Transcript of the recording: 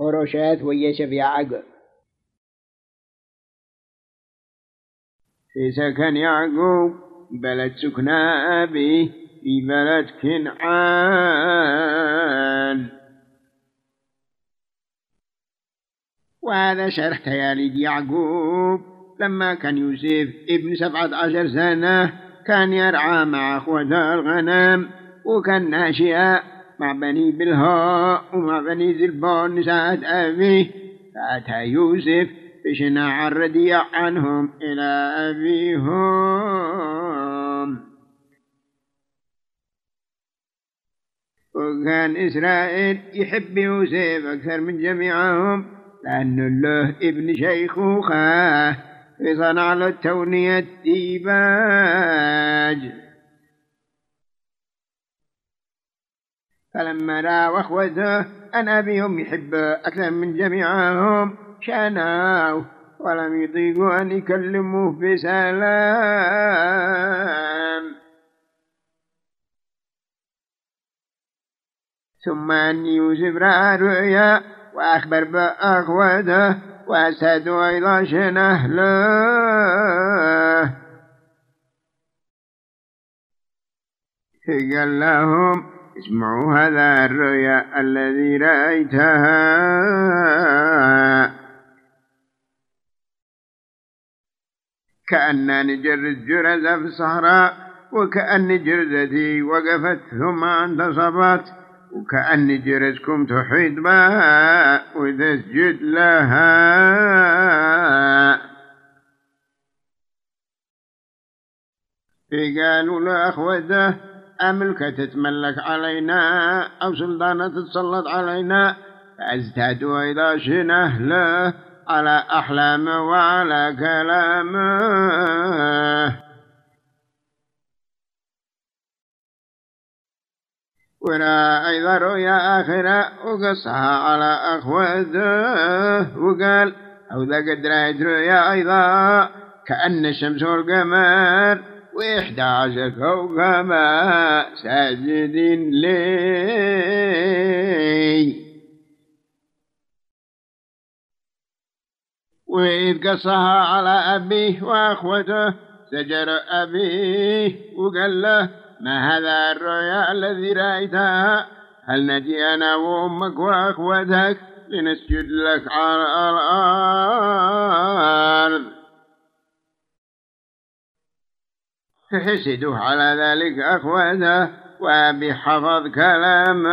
هروشات ويشف يعقوب في سكن يعقوب بلد سكن أبي في بلد كنعان وهذا شرح تياليد يعقوب لما كان يوسف ابن سبعة عشر سنة كان يرعى مع أخوته الغنم وكان ناشئا مع بني بلهاء ومع بني زلبون نساء أبيه فأتى يوسف بشناع الرديع عنهم إلى أبيهم. وكان إسرائيل يحب يوسف أكثر من جميعهم لأن له ابن شيخوخة فصنع له التونية ديباج فلما رأى أخوته أن أبيهم يحب أكثر من جميعهم. شانوا ولم يطيقوا أن يكلموه بسلام. ثم أن يوسف رأى رؤيا وأخبر بأخوته وأسدوا أيضا شنهله قال لهم اسمعوا هذا الرؤيا الذي رأيتها. كأن نجرز جرزة في الصحراء وكأن جرزتي وقفت ثم انتصبت وكأن جرزكم تحيط بها وتسجد لها. قالوا لأخوته أملك تتملك علينا أو سلطانة تتسلط علينا فازدادوا إذا شنه له على أحلامه وعلى كلامه ورأى أيضا رؤيا آخرة وقصها على أخوته وقال أو ذا قد رأيت رؤيا أيضا كأن الشمس والقمر وإحدى عشر كوكبا ساجدين لي. وإذ قصها على أبيه وأخوته زجر أبيه وقال له ما هذا الرؤيا الذي رأيتها؟ هل نجي أنا وأمك وأخوتك لنسجد لك على الأرض؟ فحسدوا على ذلك أخوته وأبي حفظ كلامه.